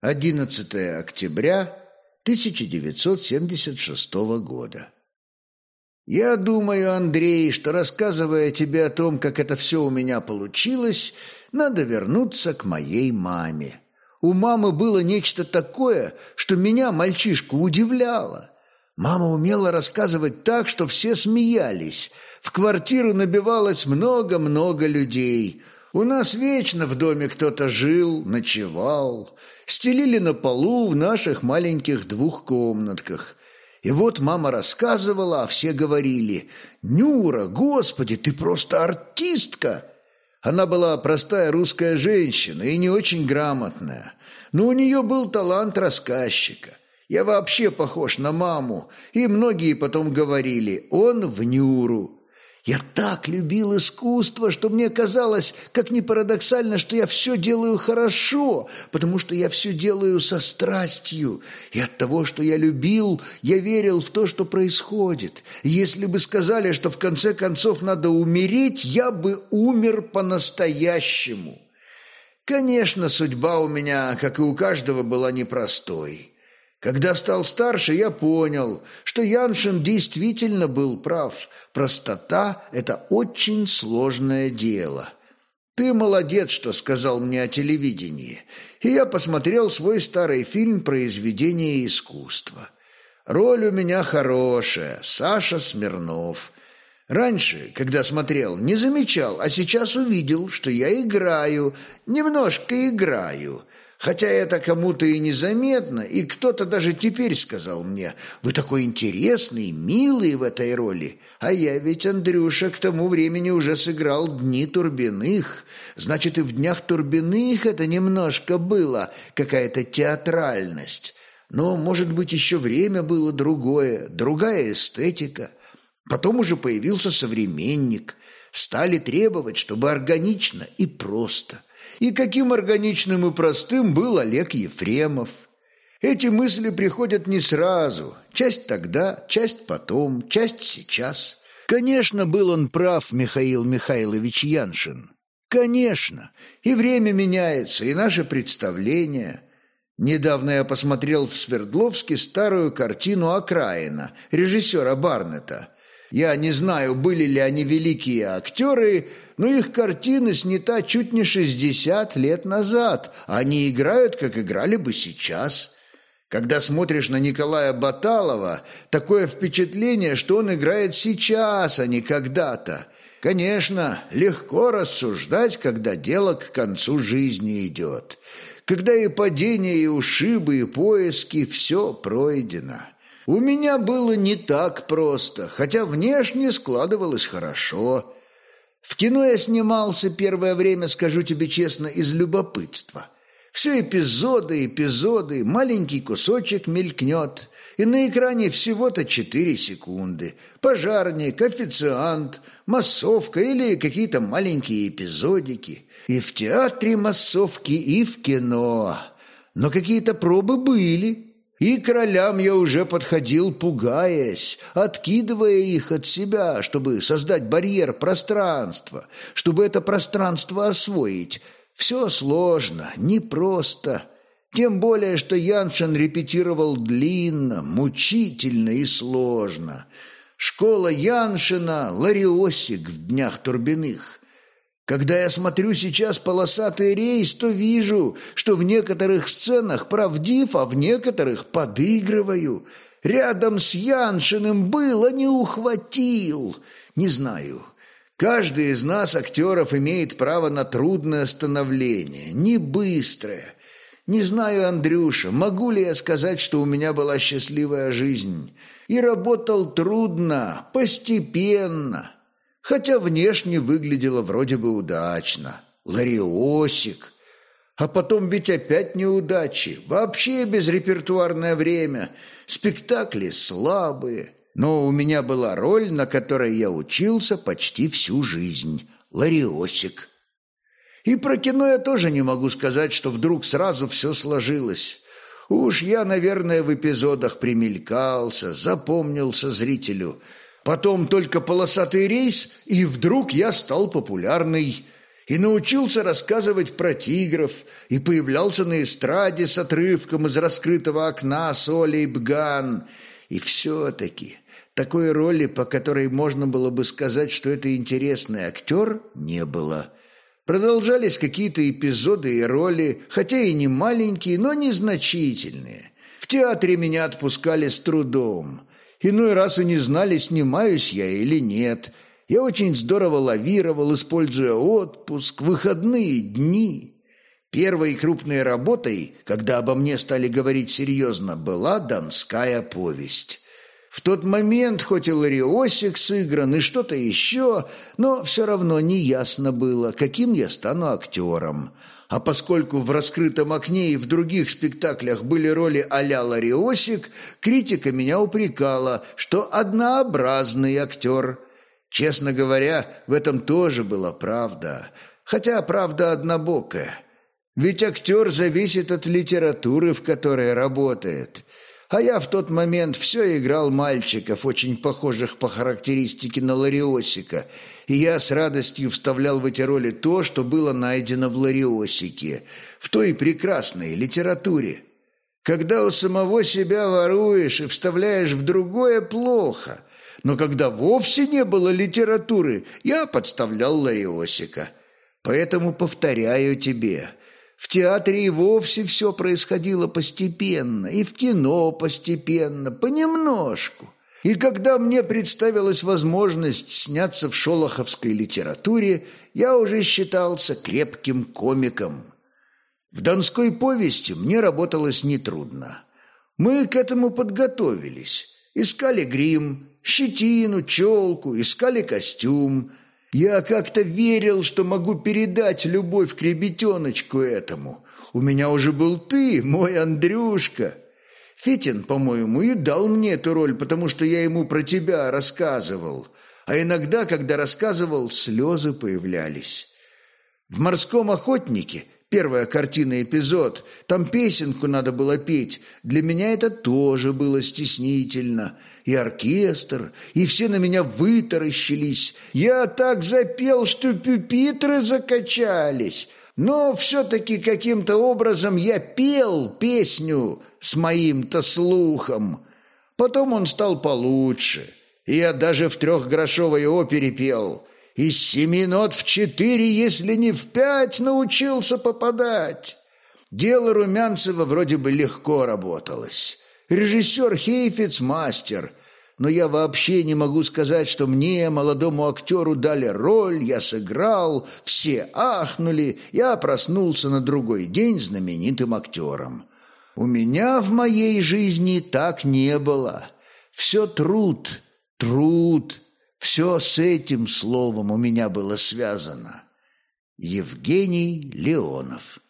11 октября 1976 года. Я думаю, Андрей, что рассказывая тебе о том, как это все у меня получилось, надо вернуться к моей маме. У мамы было нечто такое, что меня, мальчишку, удивляло. Мама умела рассказывать так, что все смеялись. В квартиру набивалось много-много людей – у нас вечно в доме кто-то жил, ночевал, стелили на полу в наших маленьких двухкомнатках. И вот мама рассказывала, а все говорили, «Нюра, господи, ты просто артистка!» Она была простая русская женщина и не очень грамотная, но у нее был талант рассказчика. Я вообще похож на маму, и многие потом говорили, он в Нюру. Я так любил искусство, что мне казалось, как ни парадоксально, что я все делаю хорошо, потому что я все делаю со страстью. И от того, что я любил, я верил в то, что происходит. И если бы сказали, что в конце концов надо умереть, я бы умер по-настоящему. Конечно, судьба у меня, как и у каждого, была непростой. Когда стал старше, я понял, что Яншин действительно был прав. Простота – это очень сложное дело. Ты молодец, что сказал мне о телевидении. И я посмотрел свой старый фильм «Произведение искусства». Роль у меня хорошая – Саша Смирнов. Раньше, когда смотрел, не замечал, а сейчас увидел, что я играю, немножко играю – Хотя это кому-то и незаметно, и кто-то даже теперь сказал мне, «Вы такой интересный, милый в этой роли». А я ведь, Андрюша, к тому времени уже сыграл «Дни Турбиных». Значит, и в «Днях Турбиных» это немножко было, какая-то театральность. Но, может быть, еще время было другое, другая эстетика. Потом уже появился современник. Стали требовать, чтобы органично и просто – и каким органичным и простым был Олег Ефремов. Эти мысли приходят не сразу, часть тогда, часть потом, часть сейчас. Конечно, был он прав, Михаил Михайлович Яншин. Конечно, и время меняется, и наше представление. Недавно я посмотрел в Свердловске старую картину «Окраина» режиссера Барнета – я не знаю, были ли они великие актеры, но их картина снята чуть не 60 лет назад. Они играют, как играли бы сейчас. Когда смотришь на Николая Баталова, такое впечатление, что он играет сейчас, а не когда-то. Конечно, легко рассуждать, когда дело к концу жизни идет. Когда и падение, и ушибы, и поиски – все пройдено. У меня было не так просто, хотя внешне складывалось хорошо. В кино я снимался первое время, скажу тебе честно, из любопытства. Все эпизоды, эпизоды, маленький кусочек мелькнет, и на экране всего-то четыре секунды. Пожарник, официант, массовка или какие-то маленькие эпизодики. И в театре массовки, и в кино. Но какие-то пробы были, и к ролям я уже подходил, пугаясь, откидывая их от себя, чтобы создать барьер пространства, чтобы это пространство освоить. Все сложно, непросто. Тем более, что Яншин репетировал длинно, мучительно и сложно. Школа Яншина — Лариосик в днях Турбиных. Когда я смотрю сейчас полосатый рейс, то вижу, что в некоторых сценах правдив, а в некоторых подыгрываю. Рядом с Яншиным было, не ухватил. Не знаю. Каждый из нас, актеров, имеет право на трудное становление, не быстрое. Не знаю, Андрюша, могу ли я сказать, что у меня была счастливая жизнь. И работал трудно, постепенно хотя внешне выглядело вроде бы удачно. Лариосик. А потом ведь опять неудачи. Вообще безрепертуарное время. Спектакли слабые. Но у меня была роль, на которой я учился почти всю жизнь. Лариосик. И про кино я тоже не могу сказать, что вдруг сразу все сложилось. Уж я, наверное, в эпизодах примелькался, запомнился зрителю – Потом только полосатый рейс, и вдруг я стал популярный. и научился рассказывать про тигров, и появлялся на эстраде с отрывком из раскрытого окна с Олей Бган. И все-таки такой роли, по которой можно было бы сказать, что это интересный актер, не было. Продолжались какие-то эпизоды и роли, хотя и не маленькие, но незначительные. В театре меня отпускали с трудом. Иной раз и не знали, снимаюсь я или нет – я очень здорово лавировал, используя отпуск, выходные дни. Первой крупной работой, когда обо мне стали говорить серьезно, была «Донская повесть». В тот момент хоть и лариосик сыгран, и что-то еще, но все равно неясно было, каким я стану актером. А поскольку в «Раскрытом окне» и в других спектаклях были роли а-ля лариосик, критика меня упрекала, что однообразный актер – Честно говоря, в этом тоже была правда, хотя правда однобокая. Ведь актер зависит от литературы, в которой работает. А я в тот момент все играл мальчиков, очень похожих по характеристике на Лариосика, и я с радостью вставлял в эти роли то, что было найдено в Лариосике, в той прекрасной литературе. Когда у самого себя воруешь и вставляешь в другое – плохо – но когда вовсе не было литературы, я подставлял Лариосика. Поэтому повторяю тебе, в театре и вовсе все происходило постепенно, и в кино постепенно, понемножку. И когда мне представилась возможность сняться в шолоховской литературе, я уже считался крепким комиком. В «Донской повести» мне работалось нетрудно. Мы к этому подготовились, искали грим, щетину, челку, искали костюм. Я как-то верил, что могу передать любовь к ребятеночку этому. У меня уже был ты, мой Андрюшка. Фитин, по-моему, и дал мне эту роль, потому что я ему про тебя рассказывал. А иногда, когда рассказывал, слезы появлялись. В «Морском охотнике» первая картина эпизод, там песенку надо было петь. Для меня это тоже было стеснительно и оркестр, и все на меня вытаращились. Я так запел, что пюпитры закачались. Но все-таки каким-то образом я пел песню с моим-то слухом. Потом он стал получше, и я даже в трехгрошовой опере пел. Из семи нот в четыре, если не в пять, научился попадать. Дело Румянцева вроде бы легко работалось. Режиссер Хейфиц мастер, но я вообще не могу сказать, что мне, молодому актеру, дали роль, я сыграл, все ахнули, я проснулся на другой день знаменитым актером. У меня в моей жизни так не было. Все труд, труд, все с этим словом у меня было связано. Евгений Леонов